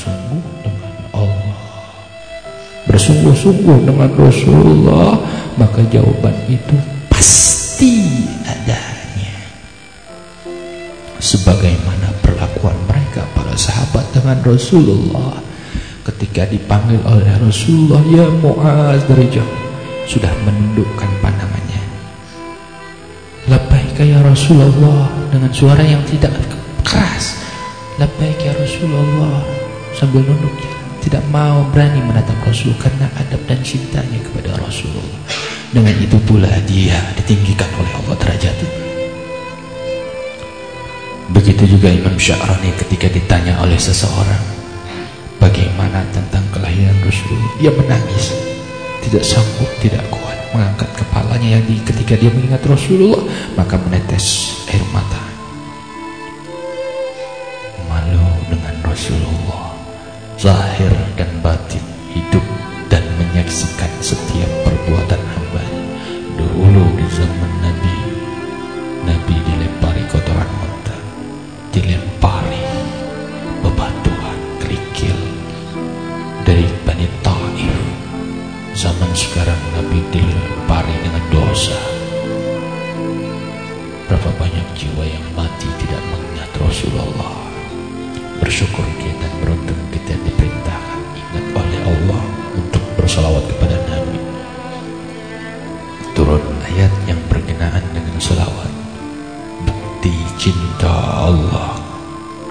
bersungguh-sungguh dengan Allah. Bersungguh-sungguh dengan Rasulullah maka jawaban itu pasti adanya sebagaimana perlakuan mereka para sahabat dengan Rasulullah. Ketika dipanggil oleh Rasulullah ya Muaz dari jauh. Sudah menundukkan pandangannya. Labbaik ya Rasulullah dengan suara yang tidak keras. Labbaik ya Rasulullah sambil nunduk tidak mau berani menatap Rasul karena adab dan cintanya kepada Rasulullah dengan itu pula dia ditinggikan oleh Allah derajatnya begitu juga Imam Sya'rani ketika ditanya oleh seseorang bagaimana tentang kelahiran Rasul dia menangis. Tidak sanggup tidak kuat mengangkat kepalanya yang di, ketika dia mengingat Rasulullah maka menetes air mata zahir dan batin hidup dan menyaksikan setiap cinta Allah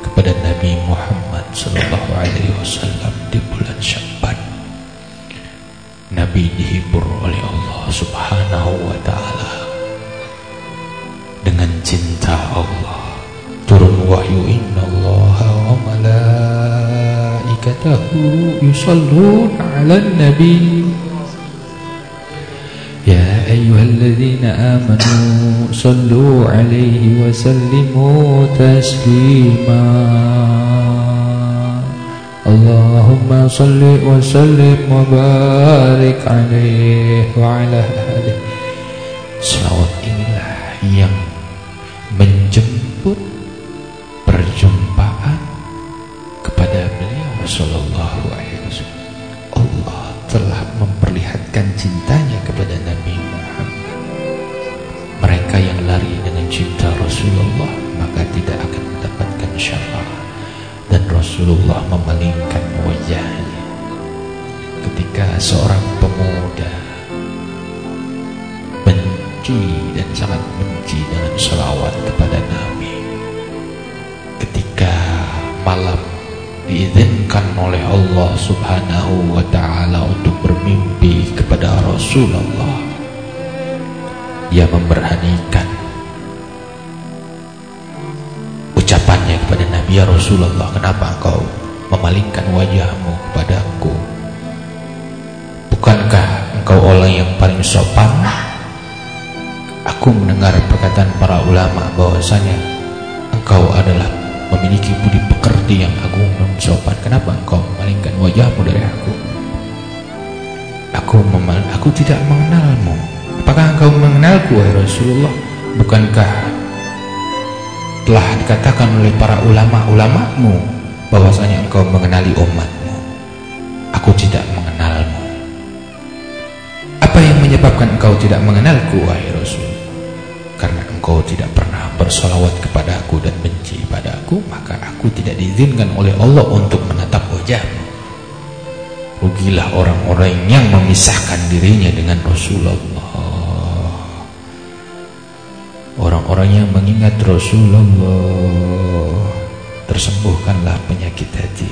kepada Nabi Muhammad sallallahu alaihi wasallam di bulan Sya'ban Nabi dihibur oleh Allah Subhanahu wa taala. Dengan cinta Allah turun wahyu innallaha wa malaikatahu yusalluna 'alan nabi. يا أيها الذين آمنوا صلوا عليه وسلموا تسليما اللهم صل وسلم وبارك عليه وعلى آله Selawat inilah yang menjemput perjumpaan kepada beliau Sallallahu Alaihi Wasallam. Allah telah memperlihatkan cintanya kepada Nabi Cinta Rasulullah maka tidak akan mendapatkan syafaat dan Rasulullah memalingkan wajahnya. Ketika seorang pemuda benci dan sangat benci dengan selawat kepada Nabi. Ketika malam diizinkan oleh Allah subhanahu wa ta'ala untuk bermimpi kepada Rasulullah ia memberanikan ya Rasulullah kenapa engkau memalingkan wajahmu kepadaku? Bukankah engkau orang yang paling sopan? Aku mendengar perkataan para ulama bahwasanya engkau adalah memiliki budi pekerti yang agung dan sopan. Kenapa engkau memalingkan wajahmu dari aku? Aku aku tidak mengenalmu. Apakah engkau mengenalku wahai Rasulullah? Bukankah telah dikatakan oleh para ulama-ulamamu bahwasanya engkau mengenali umatmu. Aku tidak mengenalmu. Apa yang menyebabkan engkau tidak mengenalku wahai Rasul? Karena engkau tidak pernah bersolawat kepada aku dan benci pada aku maka aku tidak diizinkan oleh Allah untuk menatap wajahmu. Rugilah orang-orang yang memisahkan dirinya dengan Rasulullah orang-orang yang mengingat Rasulullah tersembuhkanlah penyakit hati.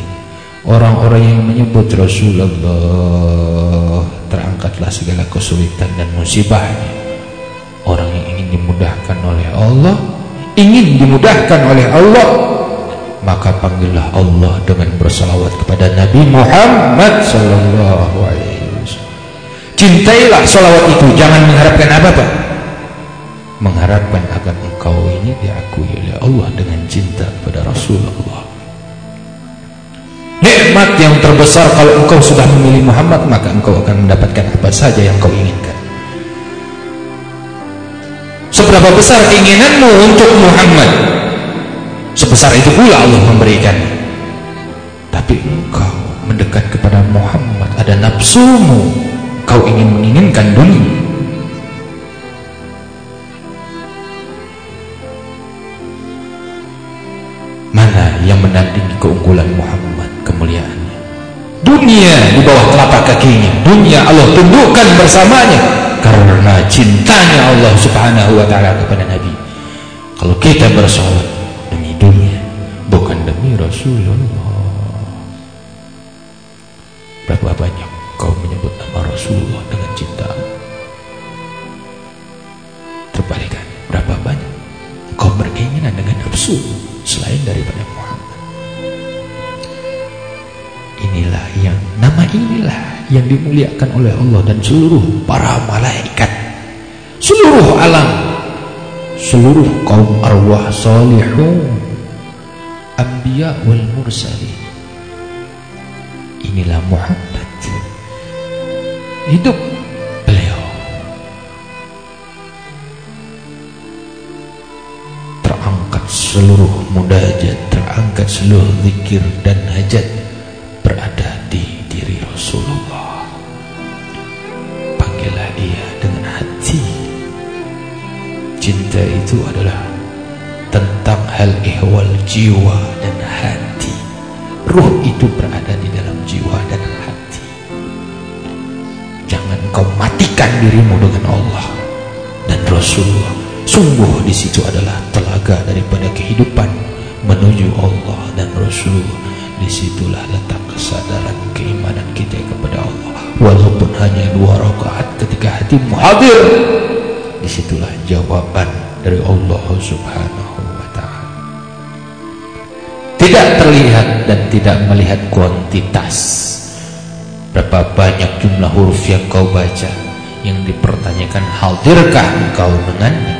Orang-orang yang menyebut Rasulullah terangkatlah segala kesulitan dan musibahnya. Orang yang ingin dimudahkan oleh Allah ingin dimudahkan oleh Allah maka panggillah Allah dengan bersalawat kepada Nabi Muhammad wasallam. Cintailah salawat itu jangan mengharapkan apa-apa mengharapkan agar engkau ini diakui oleh Allah dengan cinta kepada Rasulullah nikmat yang terbesar kalau engkau sudah memilih Muhammad maka engkau akan mendapatkan apa saja yang kau inginkan seberapa besar keinginanmu untuk Muhammad sebesar itu pula Allah memberikan tapi engkau mendekat kepada Muhammad ada nafsumu. Kau ingin menginginkan dunia. Yang menandingi keunggulan Muhammad kemuliaannya? Dunia di bawah telapak kakinya. Dunia Allah tundukkan bersamanya karena cintanya Allah Subhanahu wa taala kepada Nabi. Kalau kita bersolat demi dunia, bukan demi Rasulullah. Berapa banyak kau menyebut nama Rasulullah dengan cinta? Terbalikan, berapa banyak kau berkeinginan dengan nafsu selain daripada inilah yang dimuliakan oleh Allah dan seluruh para malaikat, seluruh alam. Seluruh kaum arwah salihun. Anbiya wal mursalin. Inilah Muhammad. Hidup beliau. Terangkat seluruh mudajat terangkat seluruh zikir dan hajat berada di Rasulullah. Panggillah ia dengan hati. Cinta itu adalah tentang hal ihwal jiwa dan hati. Ruh itu berada di dalam jiwa dan hati. Jangan kau matikan dirimu dengan Allah dan Rasulullah. Sungguh di situ adalah telaga daripada kehidupan menuju Allah dan Rasulullah di situlah letak kesadaran keimanan kita kepada Allah. Walaupun hanya dua rakaat ketika hatimu hadir di situlah jawaban dari Allah subhanahu wa ta'ala. Tidak terlihat dan tidak melihat kuantitas berapa banyak jumlah huruf yang kau baca yang dipertanyakan hadirkah engkau dengannya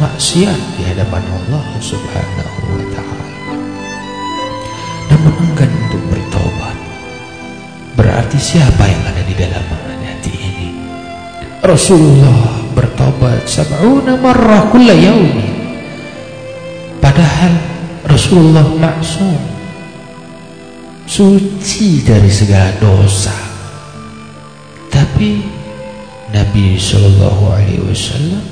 maksiat di hadapan Allah subhanahu wa ta'ala namun enggan untuk bertobat. Berarti siapa yang ada di dalam hati ini? Rasulullah bertobat sab'una marrah kulla yaumi. Padahal Rasulullah maksum suci dari segala dosa. Tapi Nabi Shallallahu Alaihi Wasallam dan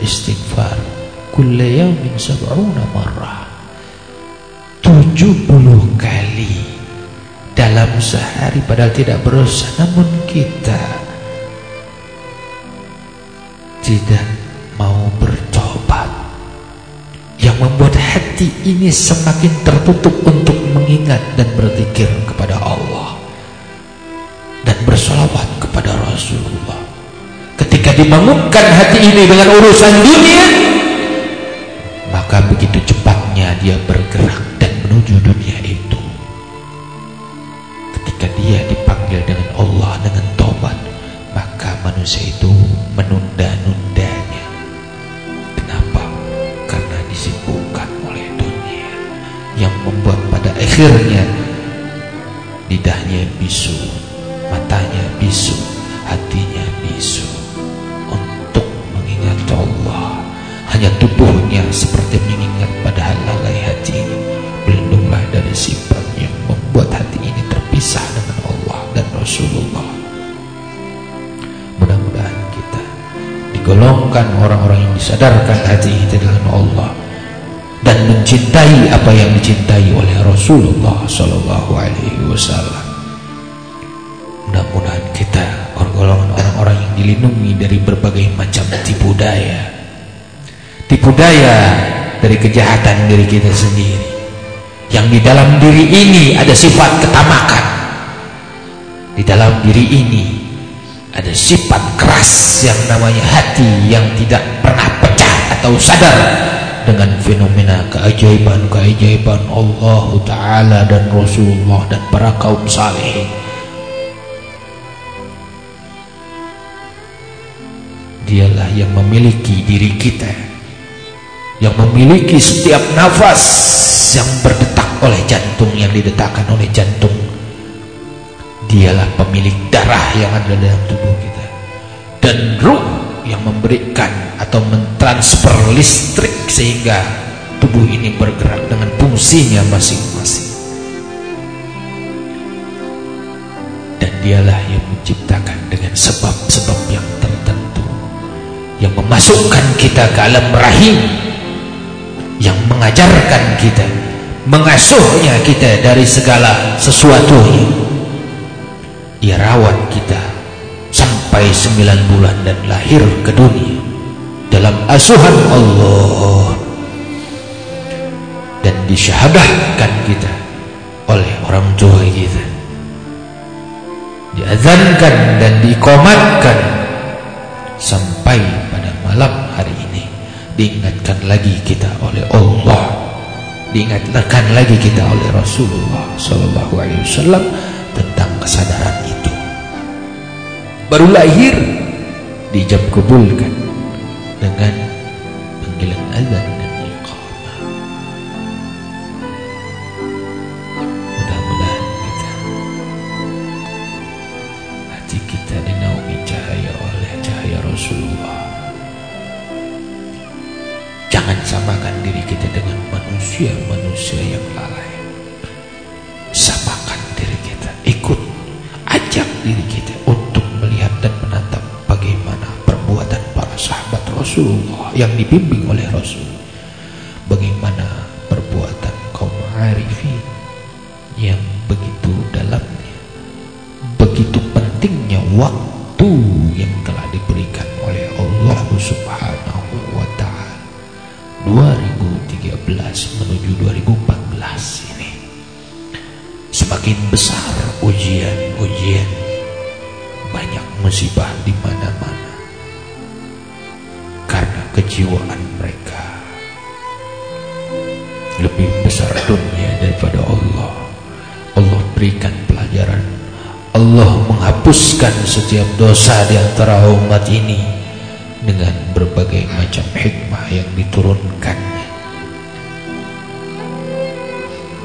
beristighfar kulla yaumin sab'una marrah. 70 kali dalam sehari padahal tidak berusaha namun kita tidak mau bertobat. Yang membuat hati ini semakin tertutup untuk mengingat dan berzikir kepada Allah dan bersolawat kepada Rasulullah dibangunkan hati ini dengan urusan dunia maka begitu cepatnya dia bergerak menuju dunia itu ketika dia dipanggil dengan Allah dengan tobat maka manusia itu menunda-nundanya kenapa? karena disibukkan oleh dunia yang membuat pada akhirnya dilindungi dari berbagai macam tipu daya, tipu daya dari kejahatan diri kita sendiri. Yang di dalam diri ini ada sifat ketamakan. Di dalam diri ini ada sifat keras yang namanya hati yang tidak pernah pecah atau sadar dengan fenomena keajaiban-keajaiban Allah Ta'ala dan Rasulullah dan para kaum saleh dialah yang memiliki diri kita yang memiliki setiap nafas yang berdetak oleh jantung yang didetakkan oleh jantung Dialah pemilik darah yang ada dalam tubuh kita dan ruh yang memberikan atau mentransfer listrik sehingga tubuh ini bergerak dengan fungsinya masing-masing. Dan dialah yang menciptakan dengan sebab-sebab yang memasukkan kita ke alam rahim yang mengajarkan kita mengasuhnya kita dari segala sesuatunya. Ia rawat kita sampai sembilan bulan dan lahir ke dunia dalam asuhan Allah. Dan disyahadahkan kita oleh orang tua kita. Diazankan dan dikomatkan sampai pada malam hari ini. Diingatkan lagi kita oleh Allah. Diingatkan lagi kita oleh Rasulullah Sallallahu Alaihi Wasallam tentang kesadaran itu. Baru lahir dijab kabulkan dengan panggilan azan Rasulullah yang dibimbing oleh Rasul. Bagaimana perbuatan kaum arifin yang begitu dalamnya? Begitu pentingnya waktu besar dunia daripada Allah. Allah berikan pelajaran. Allah menghapuskan setiap dosa di antara umat ini dengan berbagai macam hikmah yang diturunkan.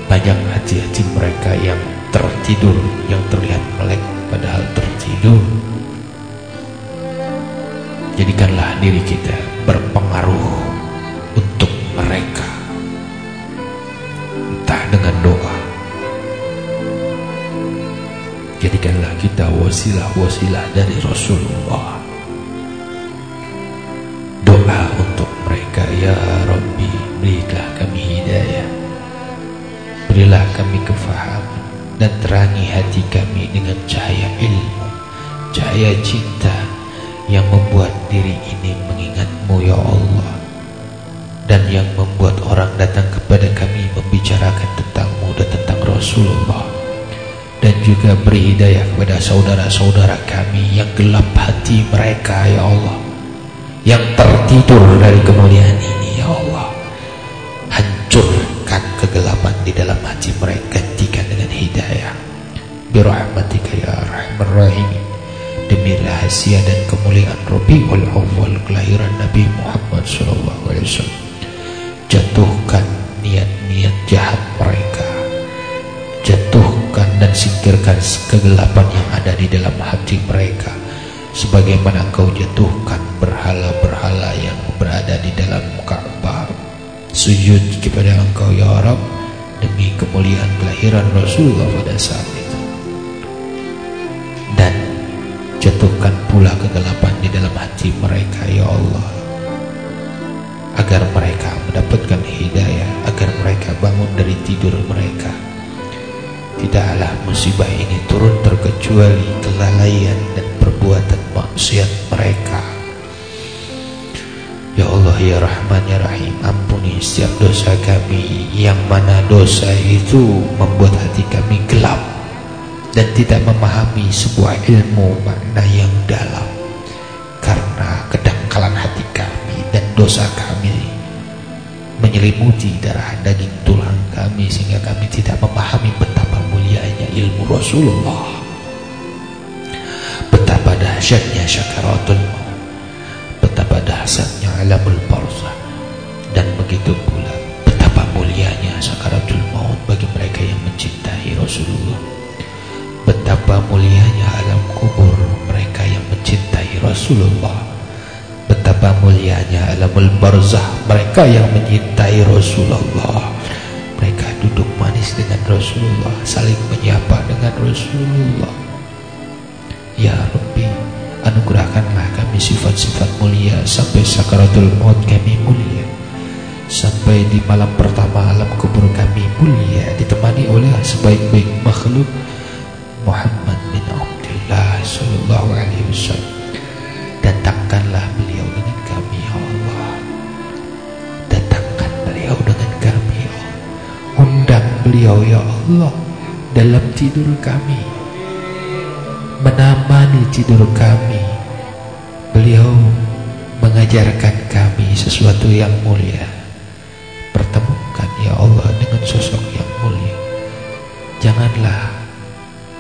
Banyak hati-hati mereka yang tertidur yang terlihat melek padahal tertidur. Jadikanlah diri kita berpengaruh dengan doa. Jadikanlah kita wasilah-wasilah dari Rasulullah. Doa untuk mereka ya Rabbi berilah kami hidayah. Berilah kami kefahaman dan terangi hati kami dengan cahaya ilmu, cahaya cinta yang membuat diri ini mengingatmu ya Allah dan yang membuat orang datang kepada kami membicarakan tentangmu dan tentang Rasulullah. Dan juga beri hidayah kepada saudara-saudara kami yang gelap hati mereka ya Allah. Yang tertidur dari kemuliaan ini ya Allah. Hancurkan kegelapan di dalam hati mereka gantikan dengan hidayah. Birahmatika ya rahim. Demi rahasia dan kemuliaan Rabiul Awal kelahiran Nabi Muhammad sallallahu alaihi wasallam jatuhkan niat-niat jahat mereka. Jatuhkan dan singkirkan kegelapan yang ada di dalam hati mereka. Sebagaimana engkau jatuhkan berhala-berhala yang berada di dalam Ka'bah. Sujud kepada engkau ya Rabb demi kemuliaan kelahiran Rasulullah pada saat itu. Dan jatuhkan pula kegelapan di dalam hati mereka ya Allah agar mereka mendapatkan hidayah agar mereka bangun dari tidur mereka. Tidaklah musibah ini turun terkecuali kelalaian dan perbuatan maksiat mereka. Ya Allah ya Rahman ya Rahim Ampuni setiap dosa kami Yang mana dosa itu Membuat hati kami gelap Dan tidak memahami Sebuah ilmu makna yang dalam dosa kami. Menyelimuti darah daging tulang kami sehingga kami tidak memahami betapa mulianya ilmu Rasulullah. Betapa dahsyatnya syakaratul maut. Betapa dahsyatnya alamul barza dan begitu pula betapa mulianya Syakaratul maut bagi mereka yang mencintai Rasulullah. Betapa mulianya alam kubur mereka yang mencintai Rasulullah betapa mulianya alamul barzah mereka yang menyintai Rasulullah. Mereka duduk manis dengan Rasulullah saling menyapa dengan Rasulullah. Ya Rabbi anugerahkanlah kami sifat-sifat mulia sampai sakaratul maut kami mulia. Sampai di malam pertama alam kubur kami mulia ditemani oleh sebaik-baik makhluk Muhammad bin Abdullah sallallahu alaihi wasallam. Datangkanlah beliau ya Allah dalam tidur kami menemani tidur kami beliau mengajarkan kami sesuatu yang mulia. Pertemukan ya Allah dengan sosok yang mulia. Janganlah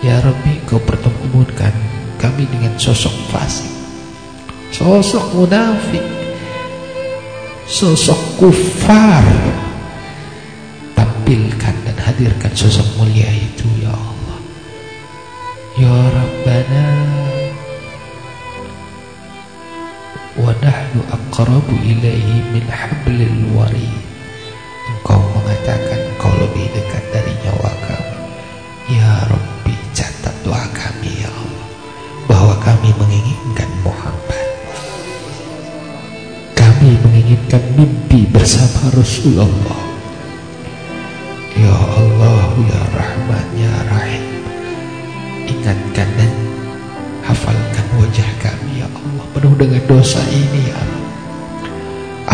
ya Rabbi kau pertemukan kami dengan sosok fasik sosok munafik sosok kufar tampilkan dan hadirkan sosok mulia itu ya Allah. Ya Rabbana wa nahnu aqrabu ilaihi min hablil warid. Engkau mengatakan engkau lebih dekat dari nyawa kami. Ya Rabbi catat doa kami ya Allah bahwa kami menginginkan Muhammad kami menginginkan mimpi bersama Rasulullah Allah Ya Rahman Ya Rahim. Ingatkan dan hafalkan wajah kami Ya Allah. Penuh dengan dosa ini ya Allah.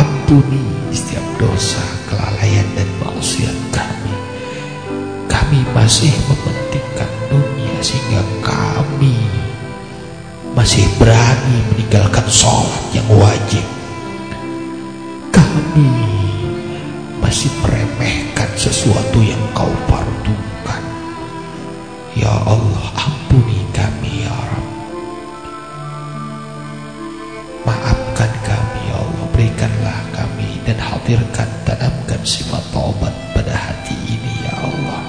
Ampuni setiap dosa Kelalaian dan maksiat kami. Kami masih mementingkan dunia Sehingga kami Masih berani meninggalkan sholat yang wajib. Kami masih meremehkan sesuatu yang kau fardukan. Ya Allah, ampuni kami ya Rabb. Maafkan kami ya Allah, berikanlah kami dan hadirkan tanamkan sifat taubat pada hati ini ya Allah.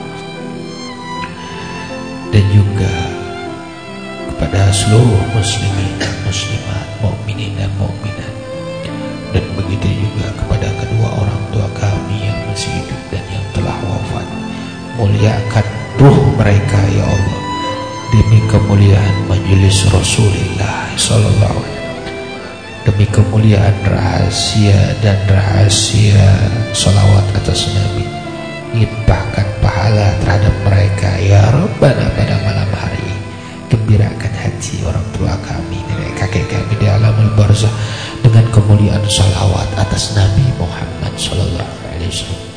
Dan juga kepada seluruh muslimin dan muslimat, mukminin dan mukminat muliakan ruh mereka ya Allah. Demi kemuliaan majelis Rasulullah sallallahu demi kemuliaan rahasia dan rahasia salawat atas Nabi. Limpahkan pahala terhadap mereka ya Rabbana pada malam hari gembirakan hati orang tua kami nenek kakek kami di alamul barzah dengan kemuliaan salawat atas Nabi Muhammad sallallahu alaihi wasallam